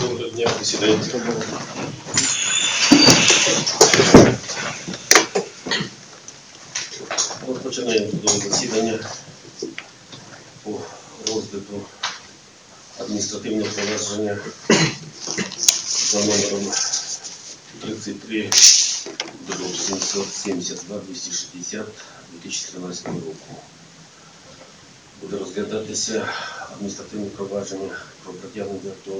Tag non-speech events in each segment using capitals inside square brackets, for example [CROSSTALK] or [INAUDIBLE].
Доброго дня, присідайте. Розпочинаємо судове засідання по розгляду адміністративного провадження за номером 33 дроб 772 260 2013 року. Буде розглядатися адміністративне провадження про притягнення до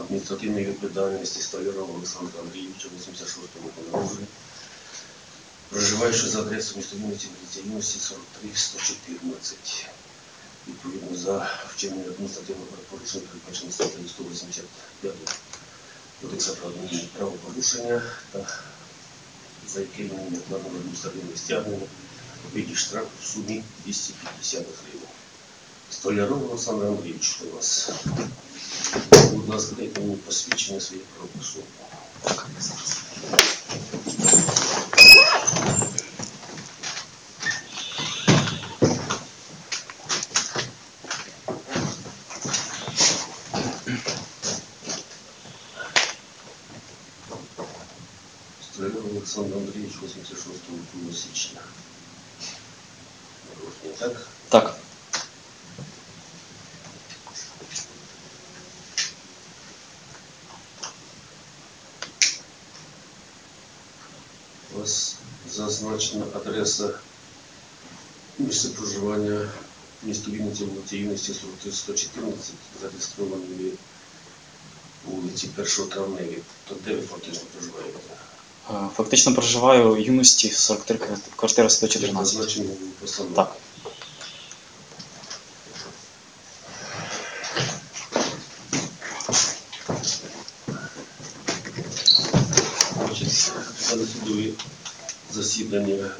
адміністративної відповідальності Столярова Олександра Андрійовича 86-му народження, проживаючи за адресою міста Вінниці, вулиця Юності, 43 114. Відповідно за вчинення адміністративного правопорушення, передбачено статтею 185 Кодексу про правопорушення та за яким накладено адміністративне стягнення у виді в сумі 250 гривень. Столяров Олександр Андрійович у вас. Будь ласка, дайте мені посвідчення своєї правопосу. Столяров Олександр Андрійович, 86 року січня. Народження, Так? Так. Зазначена адреса місця проживання місто Вінниця, вулиці Юності, 114, зареєстрованої вулиці 1 травневі. То де ви фактично проживаєте? Е, Фактично проживаю в юності 43 квартира 114. зазначено постанові. Так. Значить, на судові засідання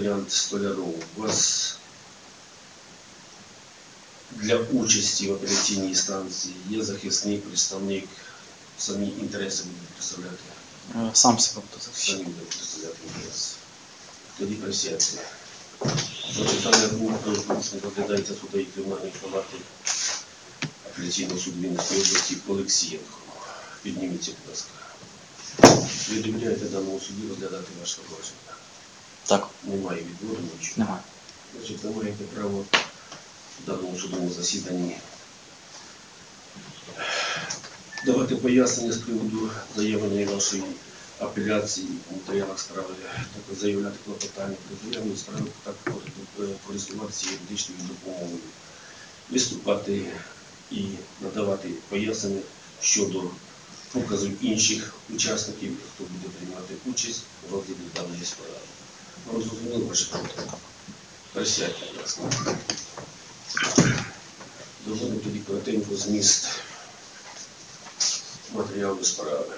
апелянт Столяров. У вас для участі в апеляційній станції є захисний представник, самі інтереси будуть представляти, Е, Сам себе буду самі будуть представляти інтереси. Тоді присядьте. Запитання був правопорушення розглядається суди і кримінальної палати апеляційного суду Вінницької області Олексієнко. Підніміться, будь ласка. Ви довіряєте даному суді розглядати ваше провадження? Так, Немає відбору нічого. немає. Значить, ви маєте право в даному судовому засіданні давати пояснення з приводу заявленої вашої апеляції в матеріалах справи, також заявляти клопотання про заявлену справи, також е, користуватися юридичною допомогою, виступати і надавати пояснення щодо показів інших учасників, хто буде приймати участь у розгляді даної справи. Ваше питання? Присядьте, будь ласка. Доводимо тоді коротенько зміст матеріалу справи.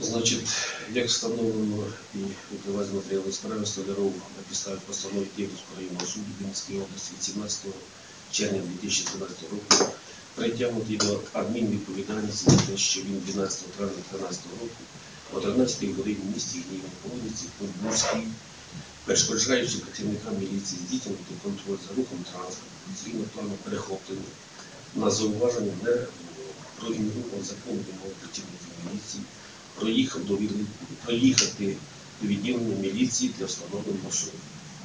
Значить, як встановлено і випливає з матеріалу справи, Столяров на підставі постанови Київського районного суду Вінницької області від 17 червня 2013 року притягнутий до адмінвідповідальності за те, що він 12 травня 2013 року о 13 годині в місті Гнівні по вулиці Подбурській перешкоджаючи працівникам міліції здійснювати контроль за рухом транспорту, згідно плану перехоплення на зауваження не проігнорував законну вимогу працівників міліції, проїхав до проїхати до відділення міліції для встановлення особи.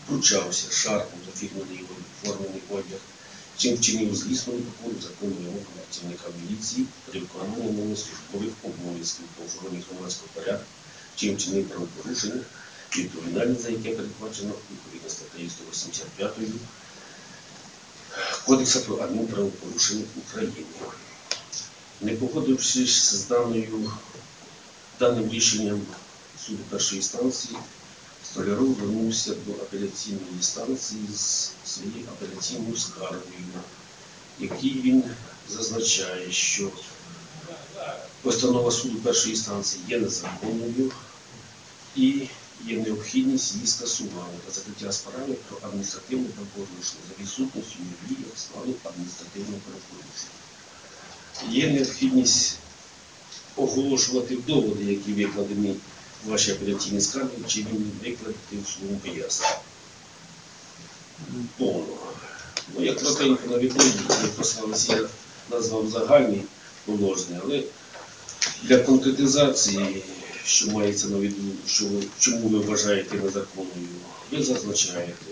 Вручався шарпом до фірменний його формений одяг, чим вчинив злісну вимогу працівника міліції при виконанні ними службових обов'язків по охороні громадського порядку, чим вчинив правопорушення, відповідальність за яке передбачено відповідно статтею 185 Кодексу про адмінправопорушення України. Не погодившись з даною, даним рішенням суду першої інстанції, Столяров звернувся до апеляційної станції з своєю апеляційною скаргою, в якій він зазначає, що постанова суду першої інстанції є незаконною і є необхідність її скасування та закриття справи про адміністративне правопорушення за відсутністю юрії складу адміністративного правопорушення. Є необхідність оголошувати доводи, які викладені в вашій апеляційній скаргі, чи він викладати в своєму повного. Ну, як коротенько на відповіді, коли послалися, я назвав загальні положення, але для конкретизації, що мається на виду, що чому ви вважаєте незаконною, ви зазначаєте,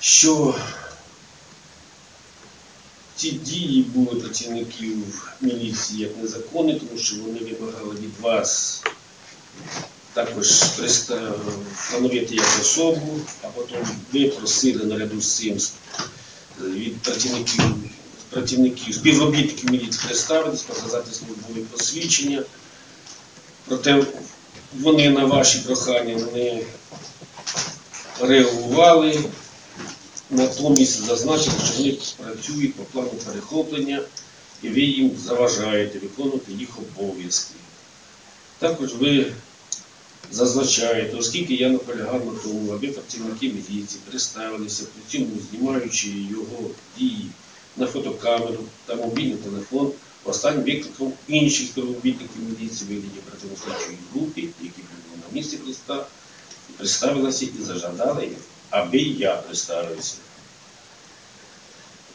що ці дії були працівників міліції як незаконні, тому що вони вимагали від вас також встановити як особу, а потім ви просили наряду з цим е, від працівників, працівників співробітників міліції представитись, показати службові посвідчення. Проте вони на ваші прохання не реагували, натомість зазначили, що вони працюють по плану перехоплення і ви їм заважаєте виконувати їх обов'язки. Також ви зазначаєте, оскільки я наполягав на тому, аби працівники міліції представилися, при цьому знімаючи його дії на фотокамеру та мобільний телефон, останнім викликом інших співробітників міліції вигляді оперативно-слідчої групи, які прибули на місце приста- представилися і зажадали, аби я представився.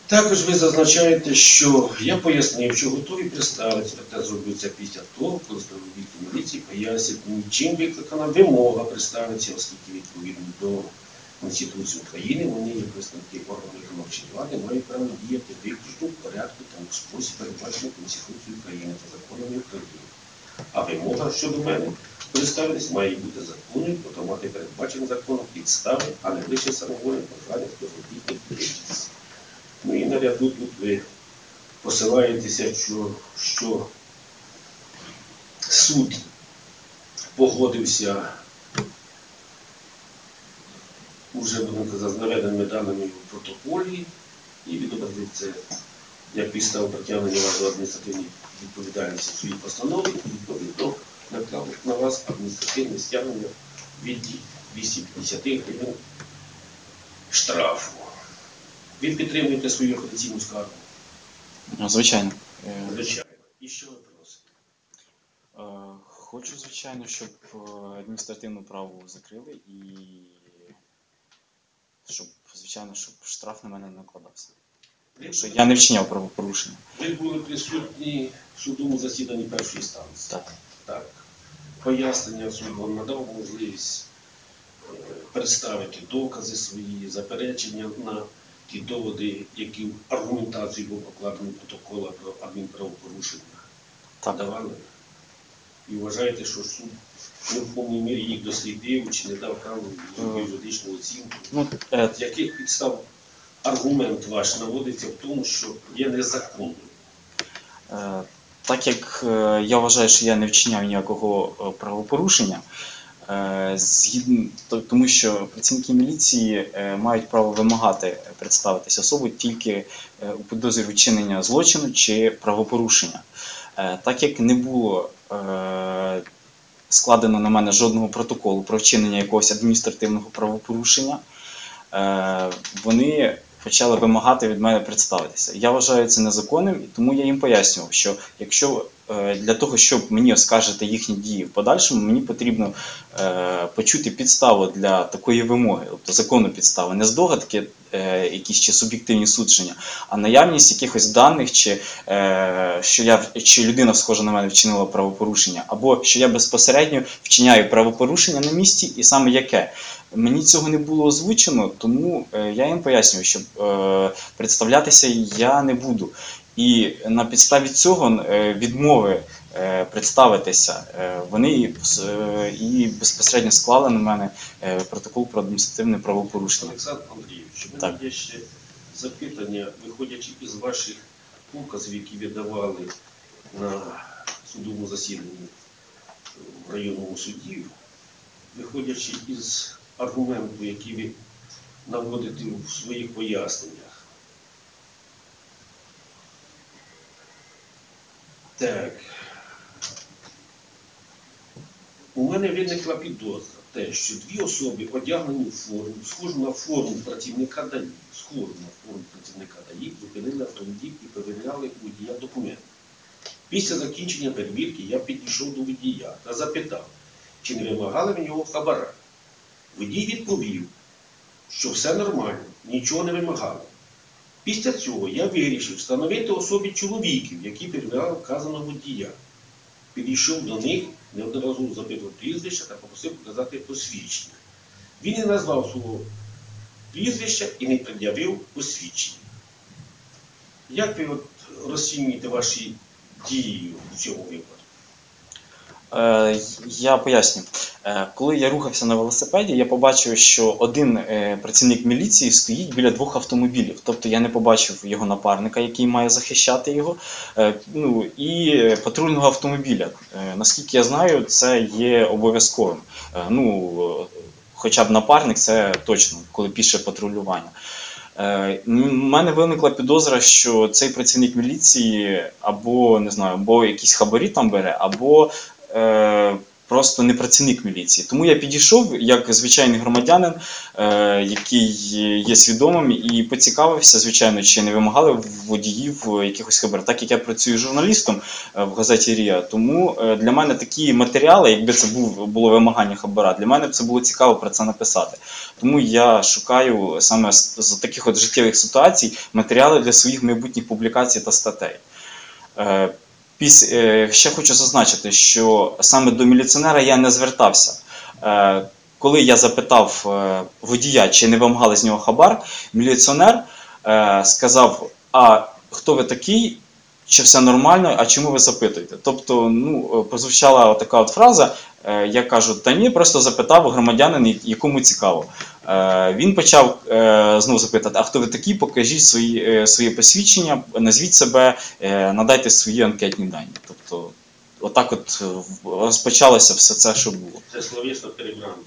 Також ви зазначаєте, що я пояснив, що готові представитися, зробив це після того, коли співробітники міліції пояснять, чим викликана вимога представитися, оскільки відповідно до Конституції України вони є представники органів виконавчої влади, мають право діяти виключно в порядку та в спосіб передбачений Конституцією України та законами України. А вимога щодо мене представитись має бути законною, тобто мати передбачені законом підстави, а не лише самовольне бажання співробітних міліції. Ну і наряду тут ви посилаєтеся, що, що суд погодився уже, будемо з наведеними даними в протоколі і відобразив це як підстав притягнення вас до адміністративної відповідальності в своїй постанові відповідно наклав на вас адміністративне стягнення від 250 гривень штрафу. Ви підтримуєте свою апеляційну скаргу? Ну, Звичайно. Е, Звичайно. І що ви просите? е, Хочу, звичайно, щоб е, адміністративну праву закрили і щоб, звичайно, щоб штраф на мене не накладався. Що я не вчиняв правопорушення. ви були присутні в судовому засіданні першої станції. Так. Так. Пояснення суд вам надав можливість е, представити докази свої, заперечення на ті доводи, які в аргументацію був покладено протокола про адмінправопорушення. Так. Давали. І вважаєте, що суд не в повній мірі їх дослідив чи не дав праву юридичну оцінку. Ну, е, З яких підстав аргумент ваш наводиться в тому, що є незаконним? Так як е, я вважаю, що я не вчиняв ніякого е, правопорушення, е, тому що працівники міліції мають право вимагати представитися особу тільки у підозрі вчинення злочину чи правопорушення. Так як не було складено на мене жодного протоколу про вчинення якогось адміністративного правопорушення, вони почали вимагати від мене представитися. Я вважаю це незаконним, і тому я їм пояснював, що якщо для того, щоб мені оскаржити їхні дії в подальшому, мені потрібно е, почути підставу для такої вимоги, тобто законну підставу, не здогадки, е, якісь чи суб'єктивні судження, а наявність якихось даних, чи е, що я чи людина схожа на мене вчинила правопорушення, або що я безпосередньо вчиняю правопорушення на місці, і саме яке. Мені цього не було озвучено, тому е, я їм пояснюю, що е, представлятися я не буду. І на підставі цього е, відмови е, представитися, е, вони і безпосередньо склали на мене протокол про адміністративне правопорушення. Олександр Андрійович, у мене є ще запитання, виходячи із ваших показів, які ви давали на судовому засіданні в районному суді, виходячи із аргументу, який ви наводите в своїх поясненнях. Так. У мене виникла підозра те, що дві особи одягнені в форму, схожу на форму працівника ДАІ, схожу на форму працівника ДАІ, зупинили автомобіль і перевіряли водія документи. Після закінчення перевірки я підійшов до водія та запитав, чи не вимагали в нього хабара. Водій відповів, що все нормально, нічого не вимагали. Після цього я вирішив встановити особі чоловіків, які перевіряли вказаного водія. Підійшов до них, неодноразово запитав прізвище та попросив показати посвідчення. Він не назвав свого прізвища і не пред'явив посвідчення. Як ви розцінюєте ваші дії в цьому випадку? Е, Я поясню. Е, Коли я рухався на велосипеді, я побачив, що один е, працівник міліції стоїть біля двох автомобілів. Тобто я не побачив його напарника, який має захищати його, ну і патрульного автомобіля. Наскільки я знаю, це є обов'язковим. Ну, хоча б напарник, це точно, коли піше патрулювання. У мене виникла підозра, що цей працівник міліції або не знаю, або якісь хабарі там бере, або е, просто не працівник міліції. Тому я підійшов як звичайний громадянин, е, який є свідомим, і поцікавився, звичайно, чи не вимагали водіїв якихось хабар. Так як я працюю журналістом е, в газеті Рія, тому для мене такі матеріали, якби це було вимагання хабара, для мене це було цікаво про це написати. Тому я шукаю саме з таких от життєвих ситуацій матеріали для своїх майбутніх публікацій та статей. Піс, е, ще хочу зазначити, що саме до міліціонера я не звертався. Е, коли я запитав е, водія, чи не вимагали з нього хабар, міліціонер сказав: А хто ви такий? Чи все нормально, а чому ви запитуєте? Тобто, ну, прозвучала така от фраза, я кажу, та ні, просто запитав громадянин, якому цікаво. Е, Він почав е, знову запитати, а хто ви такі, покажіть свої, е, своє посвідчення, назвіть себе, надайте свої анкетні дані. Тобто, отак от розпочалося все це, що було. Це словесна перебранка.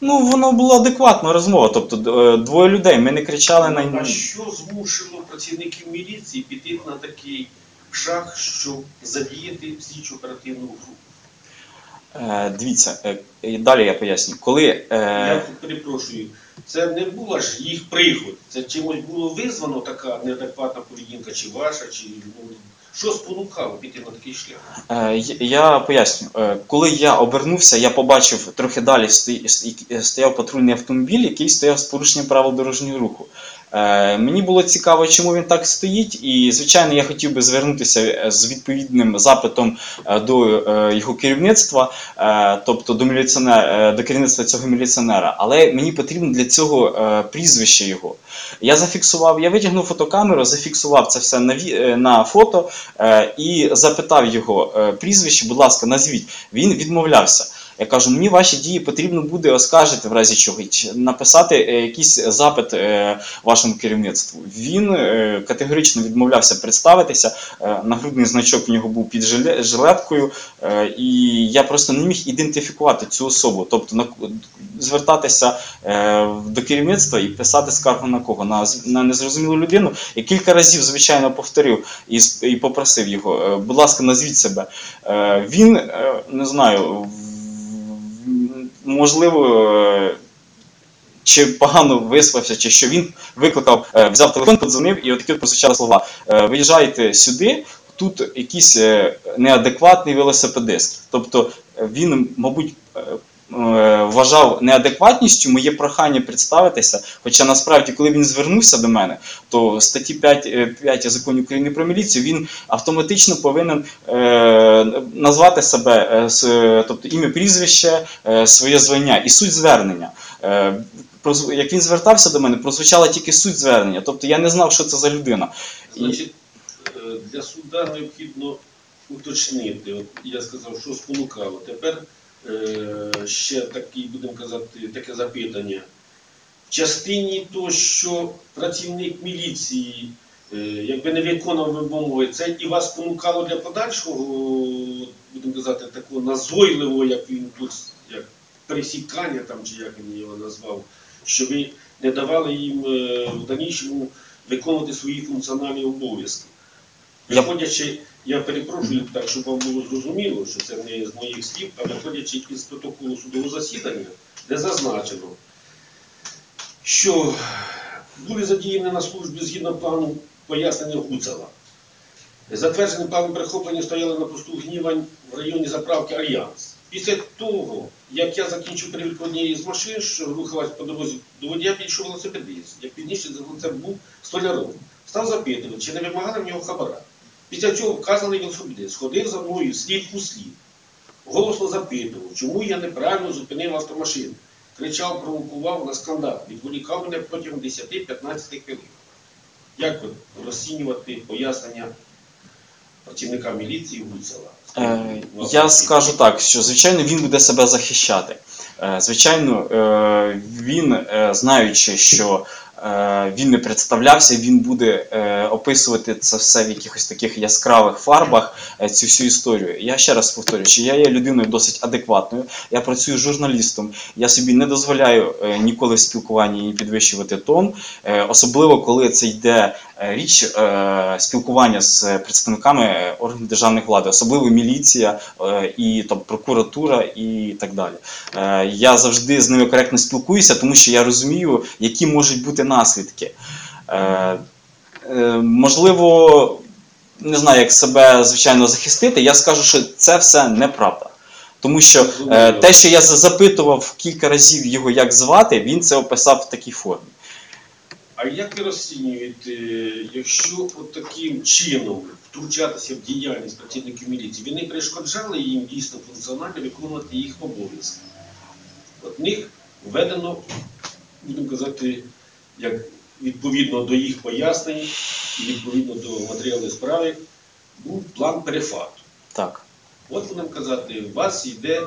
Ну, воно було адекватна розмова. Тобто, двоє людей, ми не кричали на А що змусило працівників міліції піти на такий шаг, щоб задіяти слідчу оперативну групу? Е, Дивіться, е, далі я поясню. Коли Я е, тут перепрошую, це не була ж їх приход. Це чимось було визвано така неадекватна поведінка, чи ваша, чи ну, що спонукало піти на такий шлях? Я- Я поясню, коли я обернувся, я побачив трохи далі сто- сто- стояв патрульний автомобіль, який стояв з порушенням правил дорожнього руху. Е, Мені було цікаво, чому він так стоїть, і звичайно, я хотів би звернутися е, з відповідним запитом е, до його керівництва, тобто до міліціонера, до керівництва цього міліціонера. Але мені потрібно для цього прізвище його. Я зафіксував, я витягнув фотокамеру, зафіксував це все на, на фото і запитав його прізвище, будь ласка, назвіть. Він відмовлявся. Я кажу, мені ваші дії потрібно буде оскаржити в разі чого, написати е, якийсь запит е, вашому керівництву. Він е, категорично відмовлявся представитися. Нагрудний значок в нього був під жиле- жилеткою, і я просто не міг ідентифікувати цю особу, тобто звертатися до керівництва і писати скаргу на кого? На, на незрозумілу людину. Я кілька разів, звичайно, повторив і, і попросив його, будь ласка, назвіть себе. Він, не знаю, можливо. е, Чи погано виспався, чи що він викликав, е, взяв телефон, подзвонив, і отакі такі от прозвучали слова: е, виїжджайте сюди, тут якийсь неадекватний велосипедист. Тобто він, мабуть, вважав неадекватністю моє прохання представитися. Хоча насправді, коли він звернувся до мене, то в статті 5, е, 5 закону України про міліцію він автоматично повинен е, назвати себе, е, тобто ім'я, прізвище, е, своє звання і суть звернення. Е, як він звертався до мене, прозвучала тільки суть звернення. Тобто я не знав, що це за людина. Значить, е, для суда необхідно уточнити. От я сказав, що спонукало. Тепер е, ще такий, будемо казати, таке запитання. В частині того, що працівник міліції е, якби не виконав вимоги, це і вас спонукало для подальшого, будемо казати, такого назойливого, як він тут, як пересікання там, чи як він його назвав, що ви не давали їм е, в дальнішому виконувати свої функціональні обов'язки. Виходячи, я перепрошую так, щоб вам було зрозуміло, що це не з моїх слів, а виходячи із протоколу судового засідання, де зазначено, що були задіяні на службі згідно плану пояснення Гуцела. Затвердженим планом перехоплення стояли на посту гнівань в районі заправки Альянс. Після того, як я закінчив перевірку однієї з машин, що рухалась по дорозі до водія, підійшов велосипедист. Як пізніше це був столяром. Став запитувати, чи не вимагали в нього хабара. Після цього вказаний велосипедист сходив за мною слід у слід. Голосно запитував, чому я неправильно зупинив автомашину. Кричав, провокував на скандал, відволікав мене протягом 10-15 хвилин. Як розцінювати пояснення працівника міліції Гуцела? Е, Я скажу так, що звичайно він буде себе захищати. Е, Звичайно, е, він, е, знаючи, що він не представлявся, він буде е, описувати це все в якихось таких яскравих фарбах, е, цю всю історію. Я ще раз повторюю, що я є людиною досить адекватною, я працюю журналістом, я собі не дозволяю е, ніколи в спілкуванні ні підвищувати тон, е, особливо коли це йде е, річ е, спілкування з представниками е, органів державної влади, особливо міліція е, і там прокуратура і так далі. Е, Я завжди з ними коректно спілкуюся, тому що я розумію, які можуть бути наслідки. Е, е, Можливо, не знаю, як себе звичайно захистити. Я скажу, що це все неправда. Тому що е, те, що я за- запитував кілька разів його, як звати, він це описав в такій формі. А як ви розцінюєте, якщо от таким чином втручатися в діяльність працівників міліції, ви не перешкоджали їм дійсно функціонально виконувати їх обов'язки? От них введено, будемо казати, як відповідно до їх пояснень і відповідно до матеріалу справи, був план перефату. Так. От будемо казати, у вас йде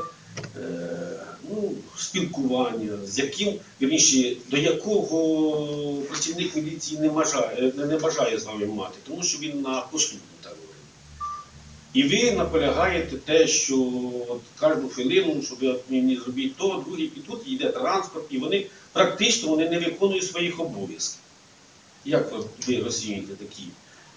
е, ну, спілкування, з яким, вірніше, до якого працівник міліції не бажає, не, не бажає з вами мати, тому що він на послугу так говорить. І ви наполягаєте те, що от кожну хвилину, щоб мені зробіть то, друге, і тут йде транспорт, і вони практично вони не виконують своїх обов'язків. Як ви- розцінюєте такі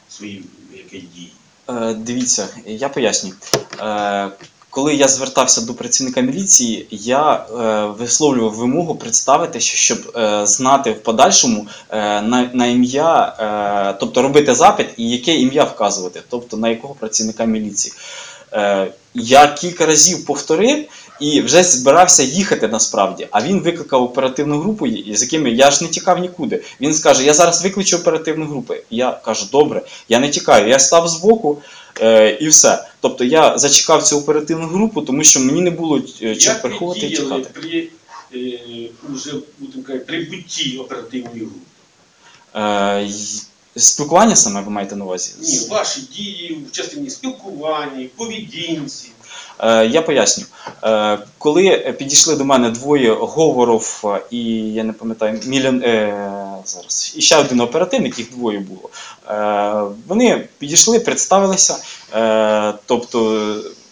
свої які дії? Е, Дивіться, я поясню. Е, Коли я звертався до працівника міліції, я е, висловлював вимогу представити, щоб е, знати в подальшому е, на, на ім'я, е, тобто робити запит і яке ім'я вказувати, тобто на якого працівника міліції. Е, Я кілька разів повторив і вже збирався їхати насправді. А він викликав оперативну групу, з якими я ж не тікав нікуди. Він скаже: Я зараз викличу оперативну групу. Я кажу, добре, я не тікаю. Я став збоку е, і все. Тобто я зачекав цю оперативну групу, тому що мені не було е, чим приховувати і тікати. при е, уже казати, прибутті оперативної групи? Е, Спілкування саме ви маєте на увазі? Ні, ваші дії в частині спілкування, поведінці. Е, Я поясню. Е, Коли підійшли до мене двоє Говоров і я не пам'ятаю, мільйон е, зараз і ще один оперативник, їх двоє було. Вони підійшли, представилися. Тобто,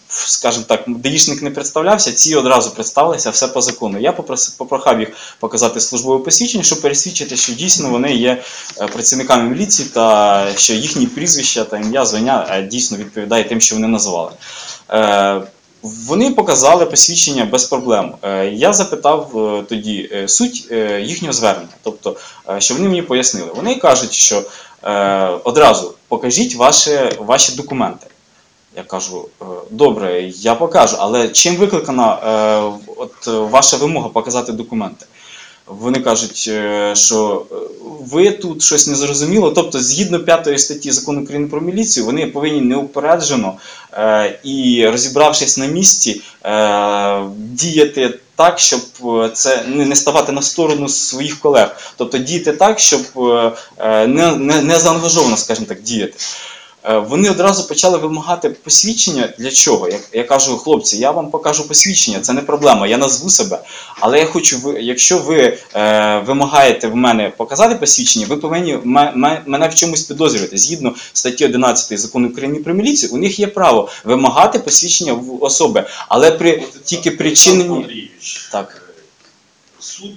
скажімо так, даїшник не представлявся, ці одразу представилися, все по закону. Я попросив, попрохав їх показати службове посвідчення, щоб пересвідчити, що дійсно вони є працівниками міліції та що їхні прізвища та ім'я, звання дійсно відповідає тим, що вони називали. Е, Вони показали посвідчення без проблем. Е, Я запитав е, тоді суть їхнього звернення, тобто, що вони мені пояснили. Вони кажуть, що одразу покажіть ваші, ваші документи. Я кажу, «Е, добре, я покажу, але чим викликана от, ваша вимога показати документи? Вони кажуть, е, що е, ви тут щось не зрозуміло. Тобто, згідно п'ятої статті закону України про міліцію, вони повинні неупереджено е, і розібравшись на місці, діяти так, щоб це не, ставати на сторону своїх колег. Тобто діяти так, щоб не, не, не заангажовано, скажімо так, діяти. Е, Вони одразу почали вимагати посвідчення. Для чого? Я, я кажу, хлопці, я вам покажу посвідчення, це не проблема, я назву себе. Але я хочу, ви, якщо ви е, вимагаєте в мене показати посвідчення, ви повинні ме- ме- мене в чомусь підозрювати. Згідно статті 11 закону України про міліцію, у них є право вимагати посвідчення в особи, але при тільки причинені. Так. Суд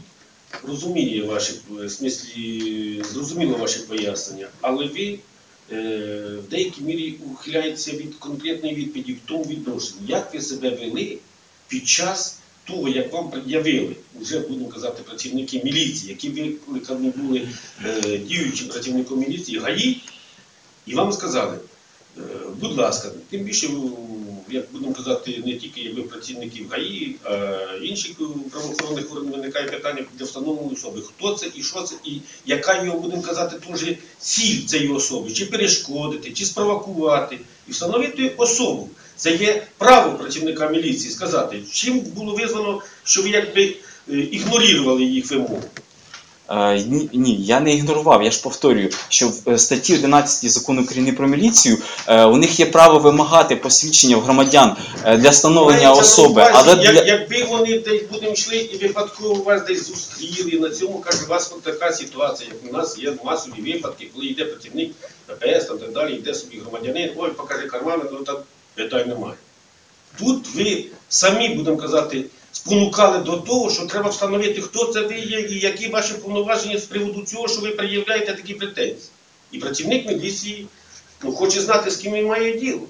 розуміє ваші, в смислі, зрозуміло ваші пояснення, але ви в деякій мірі ухиляється від конкретної відповіді в тому відношенні, як ви себе вели під час того, як вам пред'явили, вже будемо казати, працівники міліції, які викликані були е, діючим працівником міліції ГАІ, і вам сказали, е, будь ласка, тим більше як будемо казати, не тільки якби працівників ГАІ, а інших правоохоронних органів виникає питання для встановленої особи. Хто це і що це, і яка його, будемо казати, теж ціль цієї особи, чи перешкодити, чи спровокувати, і встановити особу. Це є право працівника міліції сказати, чим було визвано, що ви якби е, ігнорували їх вимогу. Е, ні, ні, я не ігнорував. Я ж повторюю, що в е, статті 11 закону України про міліцію е, у них є право вимагати посвідчення в громадян для встановлення особи. Але як, для... якби вони десь будемо йшли і випадково вас десь зустріли, на цьому каже, у вас от така ситуація, як у нас є масові випадки, коли йде працівник ППС там так далі, йде собі громадянин, ой, покажи кармани, ну там питань немає. Тут ви самі, будемо казати, спонукали до того, що треба встановити, хто це ви є і які ваші повноваження з приводу цього, що ви пред'являєте такі претензії. І працівник міліції ну, хоче знати, з ким він має діло.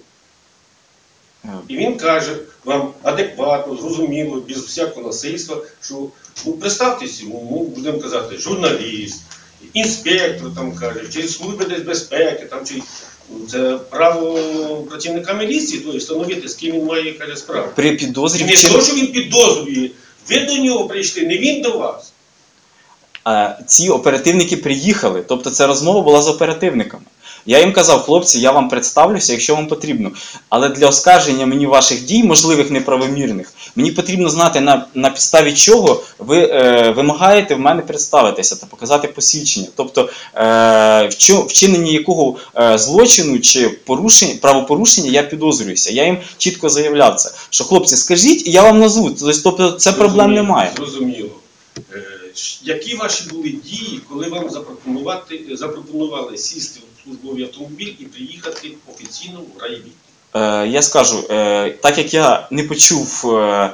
І він каже вам адекватно, зрозуміло, без всякого насильства, що ну, представтеся ну, будемо казати, журналіст, інспектор там каже, чи служби безпеки, там, чи це право працівника міліції, то встановити, з ким він має якась справу. При підозрі не вчинення- то, що він підозрює, ви до нього прийшли, не він до вас. А, ці оперативники приїхали, тобто ця розмова була з оперативниками. Я їм казав, хлопці, я вам представлюся, якщо вам потрібно. Але для оскарження мені ваших дій, можливих неправомірних, мені потрібно знати на, на підставі чого ви е, вимагаєте в мене представитися та показати посвідчення. Тобто е, в чо- вчиненні якого е, злочину чи порушення, правопорушення я підозрююся. Я їм чітко заявляв це. Що хлопці, скажіть, і я вам назву. Тобто це проблем немає. Зрозуміло. Е, Які ваші були дії, коли вам запропонували сісти в службовий автомобіль і приїхати офіційно в райвідділ? Е, я скажу, е, так як я не почув е,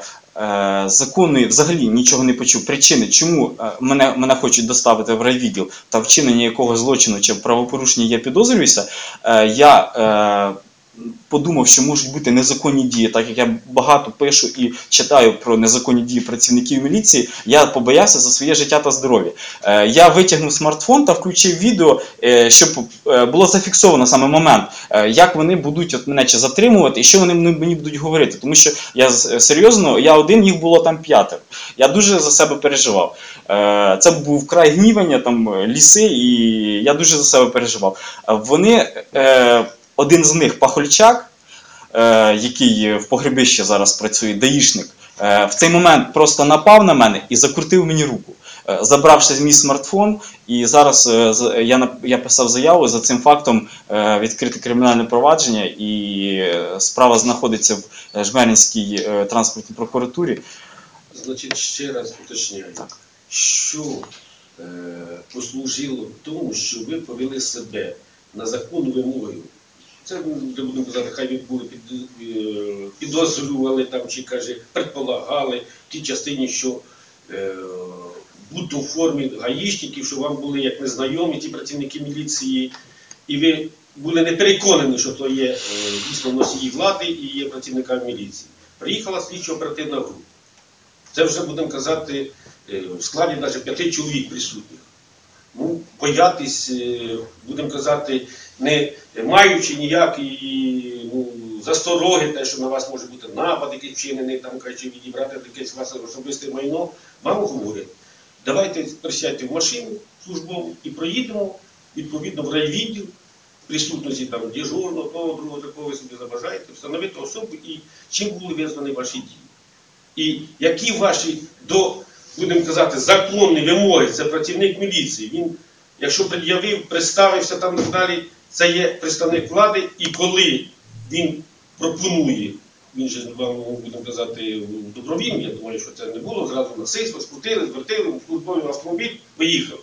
законної, взагалі нічого не почув причини, чому мене, мене хочуть доставити в райвідділ та вчинення якого злочину чи правопорушення я підозрююся, я подумав, що можуть бути незаконні дії, так як я багато пишу і читаю про незаконні дії працівників міліції, я побоявся за своє життя та здоров'я. Е, Я витягнув смартфон та включив відео, е, щоб е, було зафіксовано саме момент, як вони будуть от мене чи затримувати, і що вони мені будуть говорити. Тому що я серйозно, я один, їх було там п'ятеро. Я дуже за себе переживав. Це був край гнівання, там ліси, і я дуже за себе переживав. Вони, один з них Пахольчак, е, який в погребищі зараз працює, даїшник, е, в цей момент просто напав на мене і закрутив мені руку. Е, Забравши мій смартфон, і зараз я я писав заяву за цим фактом відкрите кримінальне провадження, і справа знаходиться в Жмеринській транспортній прокуратурі. Значить, ще раз уточняю, Так. що е, послужило тому, що ви повели себе на законну вимогу. Це вже будемо казати, хай під, е, підозрювали там, чи каже, предполагали в тій частині, що е, будь-то в формі гаїшників, що вам були як незнайомі ті працівники міліції, і ви були не переконані, що то є е, дійсно носії влади і є працівниками міліції. Приїхала слідчо-оперативна група. Це вже будемо казати е, в складі навіть п'яти чоловік присутніх. Ну, боятись, е, будемо казати, не маючи ніякої ну, застороги, те, що на вас може бути напад, який вчинений, там кажучи, відібрати якесь ваше особисте майно, вам говорять, давайте присядьте в машину службову і проїдемо відповідно в райвідділ, в присутності там дежурного, того, другого, такого ви собі забажаєте, встановити особу і чим були визнані ваші дії. І які ваші до, будемо казати, законні вимоги, це працівник міліції. Він, якщо пред'явив, представився там і далі, це є представник влади, і коли він пропонує, він же будемо казати добровільно, я думаю, що це не було, зразу насильство, скрутили, звертили в службовий автомобіль, поїхав.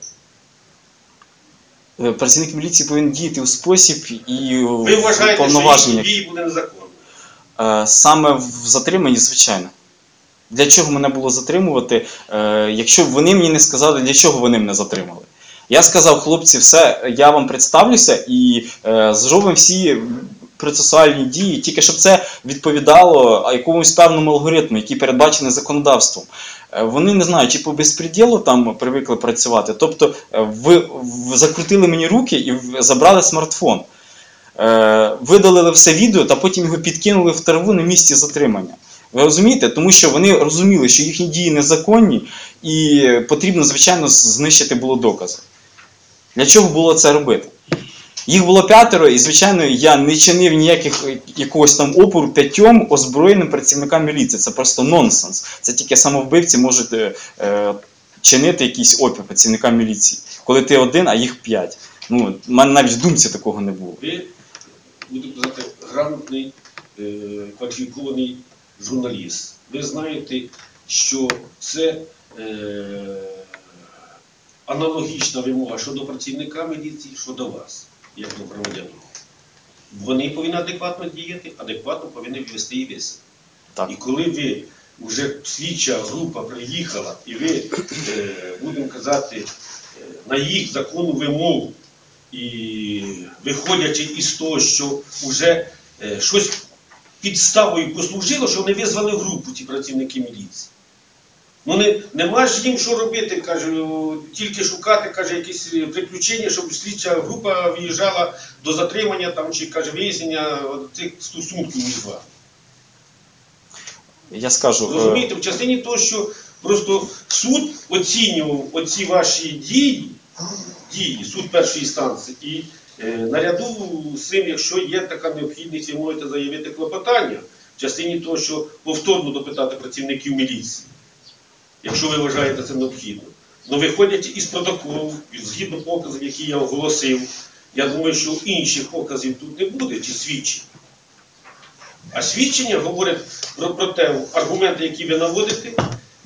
Е, Працівник міліції повинен діяти у спосіб і Ви вважаєте, що дії були незаконні. Е, Саме в затриманні, звичайно. Для чого мене було затримувати, е, якщо б вони мені не сказали, для чого вони мене затримали? Я сказав, хлопці, все, я вам представлюся і е, зробимо всі процесуальні дії, тільки щоб це відповідало якомусь певному алгоритму, який передбачений законодавством. Е, Вони не знаю, чи по безпреділу там привикли працювати. Тобто, е, ви, ви закрутили мені руки і забрали смартфон. е, видалили все відео та потім його підкинули в траву на місці затримання. Ви розумієте? Тому що вони розуміли, що їхні дії незаконні, і потрібно, звичайно, знищити було докази. Для чого було це робити? Їх було п'ятеро, і, звичайно, я не чинив ніяких якогось там опору п'ятьом озброєним працівникам міліції. Це просто нонсенс. Це тільки самовбивці можуть е, е, чинити якийсь опір працівникам міліції. Коли ти один, а їх п'ять. Ну, в мене навіть в думці такого не було. Ви, буду казати, грамотний, е, кваліфікований журналіст. Ви знаєте, що це е, аналогічна вимога щодо працівника міліції, щодо вас, як до громадянина. Вони повинні адекватно діяти, адекватно повинні вести і ви І коли ви вже слідча група приїхала, і ви, е, будемо казати, е, на їх законну вимогу, і виходячи із того, що вже е, щось підставою послужило, що вони визвали групу, ці працівники міліції. Ну не, нема ж їм що робити, каже, тільки шукати, каже, якісь приключення, щоб слідча група виїжджала до затримання там, чи каже, вияснення цих стосунків між вами. Я скажу. е, Розумієте, в частині того, що просто суд оцінював оці ваші дії, дії, суд першої інстанції, і е, наряду з цим, якщо є така необхідність, ви можете заявити клопотання в частині того, що повторно допитати працівників міліції, якщо ви вважаєте це необхідно. Ну, виходячи із протоколу, згідно показів, які я оголосив, я думаю, що інших показів тут не буде чи свідчень. А свідчення говорять про, про те, аргументи, які ви наводите,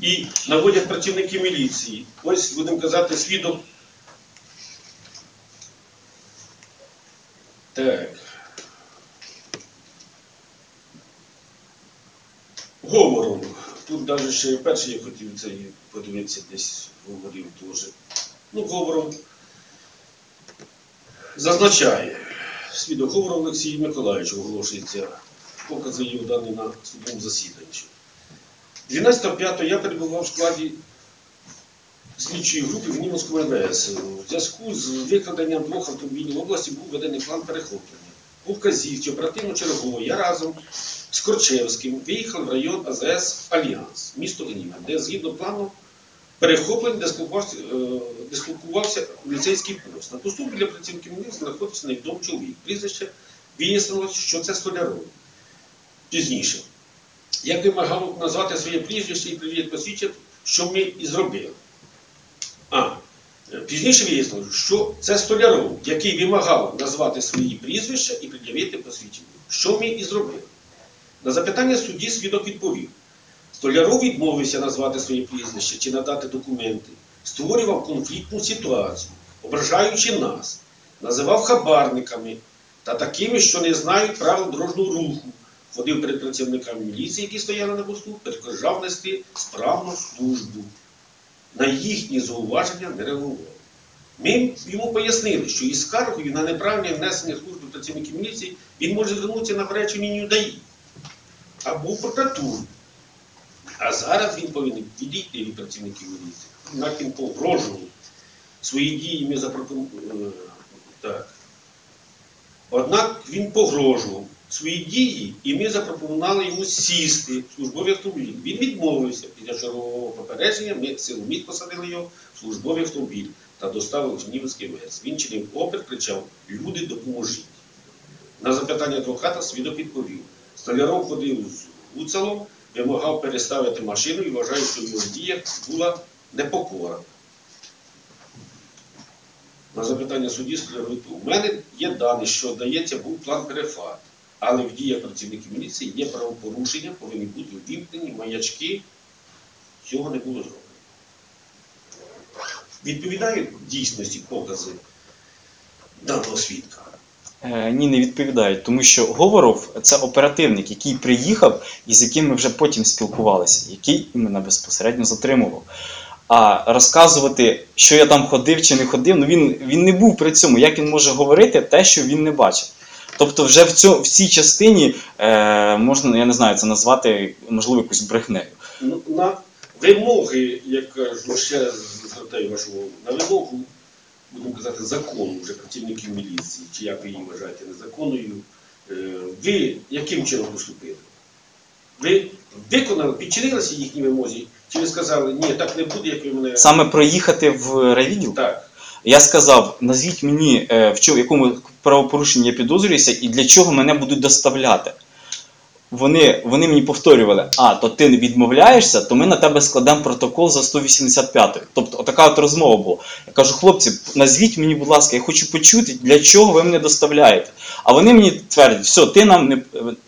і наводять працівники міліції. Ось, будемо казати, свідок. Так. Говором. Тут навіть ще перший я хотів це подивитися, десь говорив теж. Ну, говором зазначає. Свідок Говоров Олексій Миколаївич оголошується покази його дані на судовому засіданні. 12.05 я перебував в складі слідчої групи в Німецькому МВС. У зв'язку з викраденням двох автомобілів в області був введений план перехоплення. У вказівці оперативно-чергово я разом з Корчевським виїхав в район АЗС Альянс, місто Гніва, де згідно плану перехоплень дислокувався, е, дислокувався поліцейський пост. На посту біля працівників міліції знаходиться невідомий чоловік. Прізвище вияснилось, що це Столяров. Пізніше. Я вимагав назвати своє прізвище і привіт посвідчити, що ми і зробили. А, е, пізніше вияснилось, що це Столяров, який вимагав назвати свої прізвища і пред'явити посвідчення. Що ми і зробили. На запитання судді свідок відповів. Столяров відмовився назвати своє прізвище чи надати документи, створював конфліктну ситуацію, ображаючи нас, називав хабарниками та такими, що не знають правил дорожнього руху, ходив перед працівниками міліції, які стояли на посту, перешкоджав нести справну службу. На їхні зауваження не реагував. Ми йому пояснили, що із скаргою на неправильне внесення служби працівників міліції він може звернутися на лінію ДАІ або в прокуратуру. А зараз він повинен відійти від працівників міліції. Однак він погрожував свої дії ми запропонували. Так. Однак він погрожував свої дії, і ми запропонували йому сісти в службовий автомобіль. Він відмовився після чергового попередження. Ми силоміт посадили його в службовий автомобіль та доставили в Жнівський ВС. Він чинив опір, кричав: Люди, допоможіть. На запитання адвоката свідок відповів. Столяров ходив з гуцалом, вимагав переставити машину і вважає, що його діях була непокора. На запитання судді Столяров. У мене є дані, що здається, був план перефат, але в діях працівників міліції є правопорушення, повинні бути ввімкнені маячки. Цього не було зроблено. Відповідають дійсності покази даного свідка. Е, Ні, не відповідають, тому що Говоров це оперативник, який приїхав і з яким ми вже потім спілкувалися, який іменно безпосередньо затримував. А розказувати, що я там ходив чи не ходив, ну він, він не був при цьому. Як він може говорити те, що він не бачив? Тобто, вже в, цьо, в цій частині е, можна, я не знаю, це назвати можливо якусь брехнею. Ну, на вимоги, як ще звертаю вашу на вимогу будемо казати, закону вже працівників міліції, чи як ви її вважаєте незаконною, е, ви яким чином поступили? Ви виконали, підчинилися їхній вимозі, чи ви сказали, ні, так не буде, як ви мене. Саме проїхати в райвідділ? Так. Я сказав, назвіть мені, е, в якому правопорушенні я підозрююся і для чого мене будуть доставляти. Вони, вони мені повторювали, а, то ти не відмовляєшся, то ми на тебе складемо протокол за 185. Тобто, отака от розмова була. Я кажу, хлопці, назвіть мені, будь ласка, я хочу почути, для чого ви мене доставляєте. А вони мені твердять, все, ти нам не,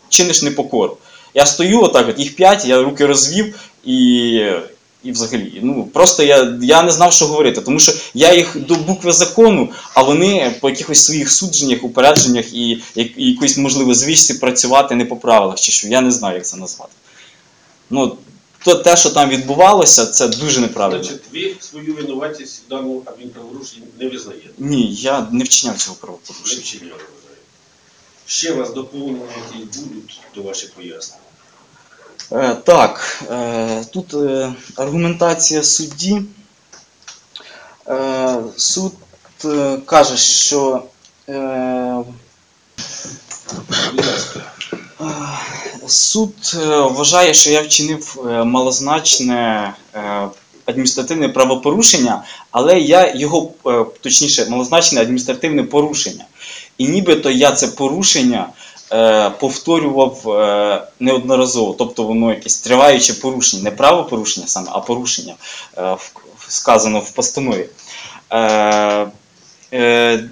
чиниш непокору. Я стою отак, от їх п'ять, я руки розвів і, і взагалі. Ну, просто я, я не знав, що говорити, тому що я їх до букви закону, а вони по якихось своїх судженнях, упередженнях і, і якоїсь, можливо, звичці працювати не по правилах чи що. Я не знаю, як це назвати. Ну, то те, що там відбувалося, це дуже неправильно. Значить, ви свою винуватість в даному адмінправорушенні не визнаєте. Ні, я не вчиняв цього Не правопорушення. вчиняли, вважаю. Ще вас доповнення, які будуть до ваших пояснень. Е, так, е, тут е, аргументація судді. Суд каже, що Суд вважає, що я вчинив малозначне адміністративне правопорушення, але я його, точніше, малозначне адміністративне порушення. І нібито я це порушення е, повторював е, неодноразово. Тобто воно якесь триваюче порушення, не правопорушення саме, а порушення е, сказано в постанові. Е, е,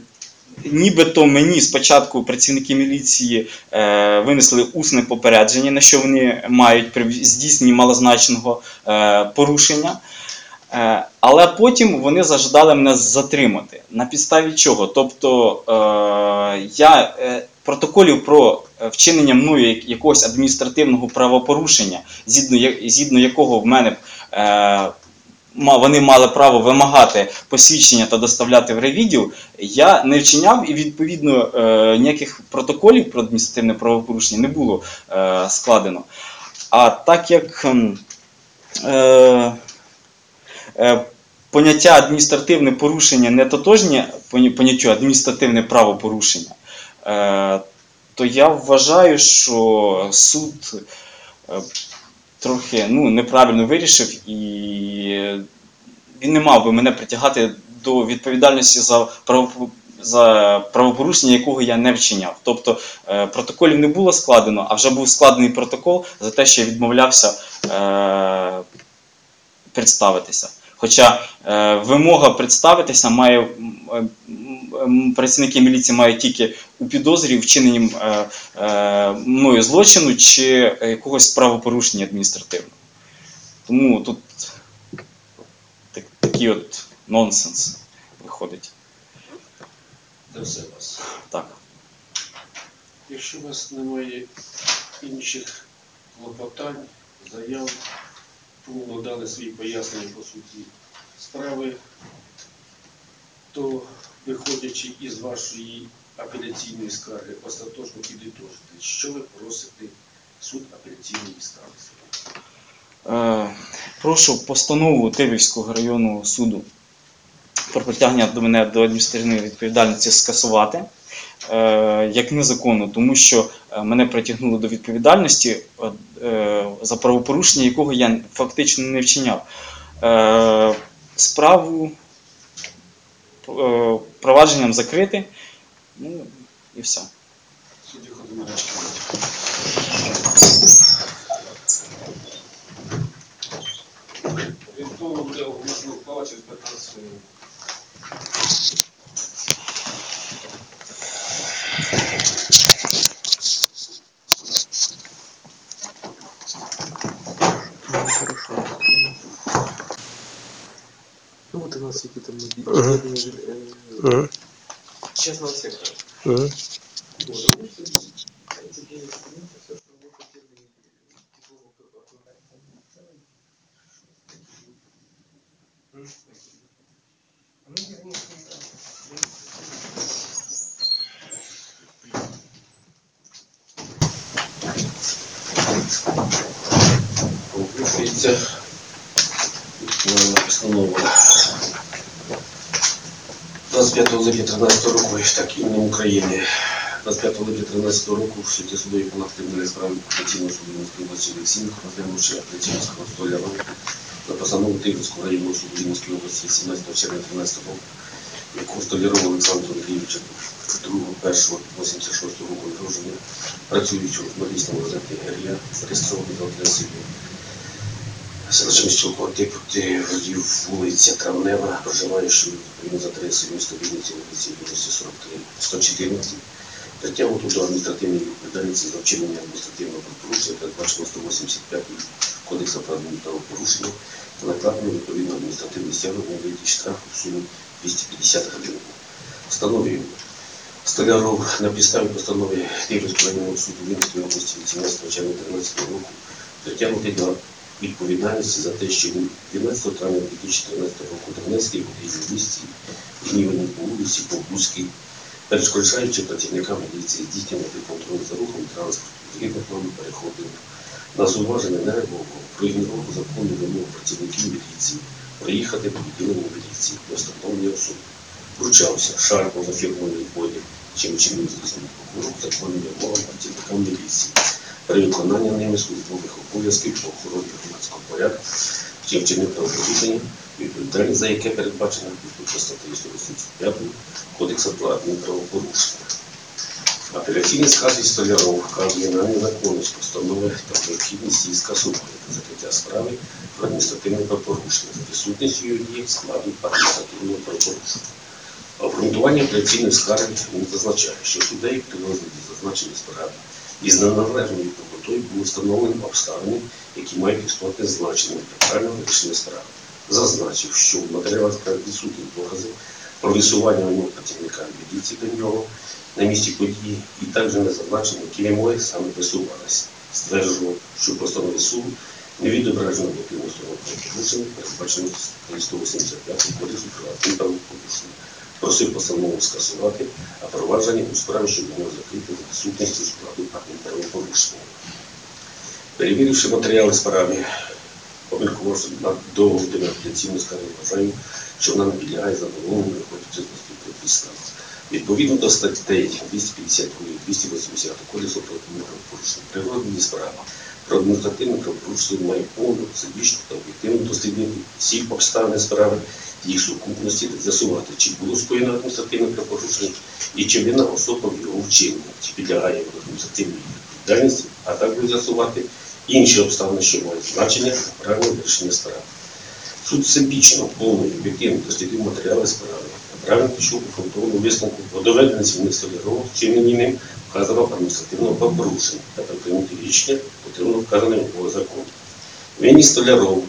Нібито мені спочатку працівники міліції е, винесли усне попередження, на що вони мають при здійсненні малозначного е, порушення. Е, але потім вони зажадали мене затримати. На підставі чого? Тобто е, я е, протоколів про е, вчинення мною якогось адміністративного правопорушення, згідно, якого в мене е, вони мали право вимагати посвідчення та доставляти в райвідділ, я не вчиняв і відповідно е, ніяких протоколів про адміністративне правопорушення не було складено. А так як поняття адміністративне порушення не тотожнє поня- поняттю адміністративне правопорушення, то я вважаю, що суд е, трохи ну, неправильно вирішив і він не мав би мене притягати до відповідальності за право. За правопорушення, якого я не вчиняв. Тобто е, протоколів не було складено, а вже був складений протокол за те, що я відмовлявся е, представитися. Хоча е, вимога представитися має працівники міліції мають тільки у підозрі вчиненням е, е, мною злочину чи якогось правопорушення адміністративного. Тому тут так, такий от нонсенс виходить. Це все вас. Так. Якщо у вас немає інших клопотань, заяв, повно дали свої пояснення по суті справи, то виходячи із вашої апеляційної скарги, остаточно підітожити, що ви просите суд апеляційної скарги? Е, прошу постанову Тивівського районного суду про притягнення до мене до адміністративної відповідальності скасувати е, як незаконно, тому що е, мене притягнули до відповідальності за правопорушення, якого я фактично не вчиняв. Справу провадженням закрити. Ну і все. Судді Ходомирачки. Відповідно буде оголошено ухвала через 15 хвилин. Ну вот у нас какие-то Ага. 嗯。25 липня 13 року, так іменем України. 25 липня 13 року в суді судовій палат кримінальної справи апеляційного суду Вінницької області Олексійник, розглянувши апеляційну скаргу столяра на постанову Тиврівського районного суду Вінницької області 17 червня 13 року, яку столярова Олександру Андрійовича 2.1.86 року народження, працюючого журналістом газети «Герія», зареєстрований за адресою Селищенського типу Тиврів, вулиця Травнева, проживаючи відповідно за адресою міста Вінниці, вулиці Вінниці 43, 114, притягнуто до адміністративної відповідальності за вчинення адміністративного правопорушення, передбачено 185 Кодексу про адмінправопорушення, та накладено відповідно адміністративне стягнення вигляді штрафу в сумі 250 гривень. Встановлюємо Столяров на підставі постанови Київського районного суду Вінницької області від 17 червня 2013 року притягнутий до відповідальності за те, що він 12 травня 2014 року Донецькій в місті Гнівані по вулиці Побузькій, перешкоджаючи працівникам міліції здійснювати контроль за рухом транспорту, згідно плану переходу на зауваження не реагував, проігнорував законну вимогу працівників міліції приїхати до відділення міліції до встановлення особи. Вручався шарпом за фірмовий одяг, чим чинив здійснював прокурор законним вимогам працівникам міліції при виконанні ними службових обов'язків по охороні громадського порядку, чим вчинив правопорушення, відповідальність за яке передбачена відповідно статтею 185 Кодексу про адмінправопорушення. Апеляційний скарги столяров вказує на незаконність постанови та необхідність її скасувати та закриття справи про адміністративне правопорушення за присутністю її складу адміністративного правопорушення. Обґрунтування апеляційної скарги він зазначає, що суддею при розгляді зазначеної справи із неналежною побутою були встановлені обставини, які мають експортне значення для правильного вирішення справи. Зазначив, що в матеріалах справи відсутні докази про висування вимог працівника міліції до нього на місці події і також не зазначено, які вимоги саме висувалися. Стверджував, що в постанові суду не відображено об'єктивного правопорушення, передбачено статтею 185 Кодексу про адмінправопорушення. Просив постанову скасувати, а провадження у справі, щоб воно закрити за відсутністю складу адмінправопорушення. Перевіривши матеріали справи, поміркувавши над довгими апеляційною скаргою, вважаю, що вона не підлягає задоволенню виходячи з наступних підстав. Відповідно до статей 252 280 Кодексу про адмінправопорушення, при розгляді справи про адміністративне правопорушення має повну, всебічну та об'єктивну дослідити всі обставини справи, їх сукупності та з'ясувати, чи було скоєно адміністративне правопорушення і чи вина особа в його вчиненні, чи підлягає адміністративній відповідальності, а також з'ясувати інші обставини, що мають значення для правильного вирішення справи. Суд всебічно, повно і об'єктивно дослідив матеріали справи, правильно пішов у фронтовому висновку про доведення цінних соляров, вчинені ним вказаного адміністративного правопорушення та прийняти рішення, потрібно вказаним у закону. Винні столяров,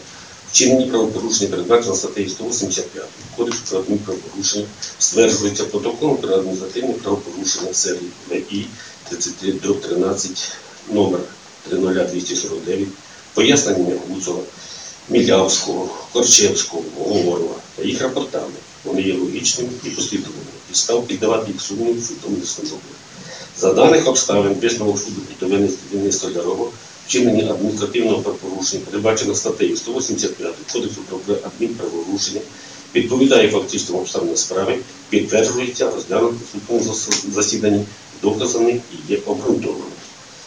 вчинені правопорушення, передбачено статтею 185 Кодексу про адмінправопорушення, стверджується протоколом про адміністративне правопорушення серії ВІ 33 до 13 номер 30249, пояснення Гуцова, Мілявського, Корчевського, Говорова та їх рапортами. Вони є логічними і послідовними. Підстав піддавати їх сумніву судом не. За даних обставин висновок суду про доведення Столярова вчинення адміністративного правопорушення, передбачено статтею 185 Кодексу про адмінправопорушення, відповідає фактичним обставинам справи, підтверджується розглянути в судовому засіданні доказами і є обґрунтованим.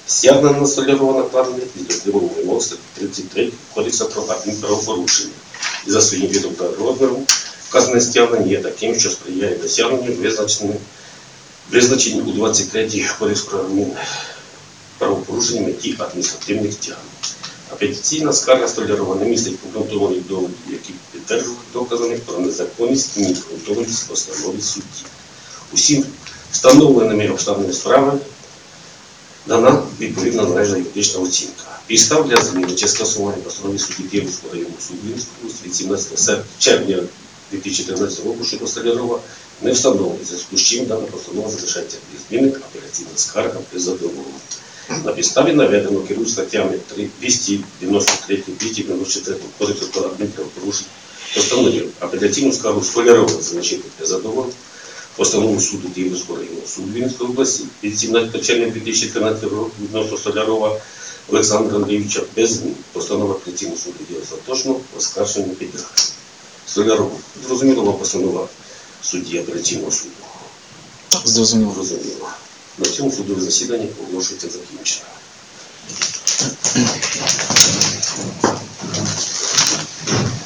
Стягнення на Столярова накладене із дотриманням вимог статті 33 Кодексу про адмінправопорушення. І за своїм видом та розміром вказане стягнення є таким, що сприяє досягненню визначеним визначені у 23 Кодексу про правопорушення меті адміністративних стягнень. Апеляційна скарга Столярова не містить обґрунтованих доводів, які підтверджують доказаних про незаконність і необґрунтованість постанови судді. Усім встановленими обставинами справи дана відповідна належна юридична оцінка. Підстав для зміни чи скасування постанови судді Київського районного суду від 17 червня 2014 року щодо Столярова не встановлено, зв'язку з чим дана постанова залишається без зміни, апеляційна скарга без задоволення. На підставі наведено керують статтями 3 293 294 Кодексу про адмінправопорушення постановив апеляційну скаргу Столярова залишити без задоволення постанову суду Київського районного суду Вінницької області від 17 червня 2013 року відносно Столярова Олександра Андрійовича без змін. Постанова апеляційного суду є остаточно оскарження підлягає. Столярова. Зрозумілова постанова судді апеляційного суду. Зрозуміло. Зрозуміло. На цьому судове засідання оголошується закінчено. Thank [CLEARS THROAT] you.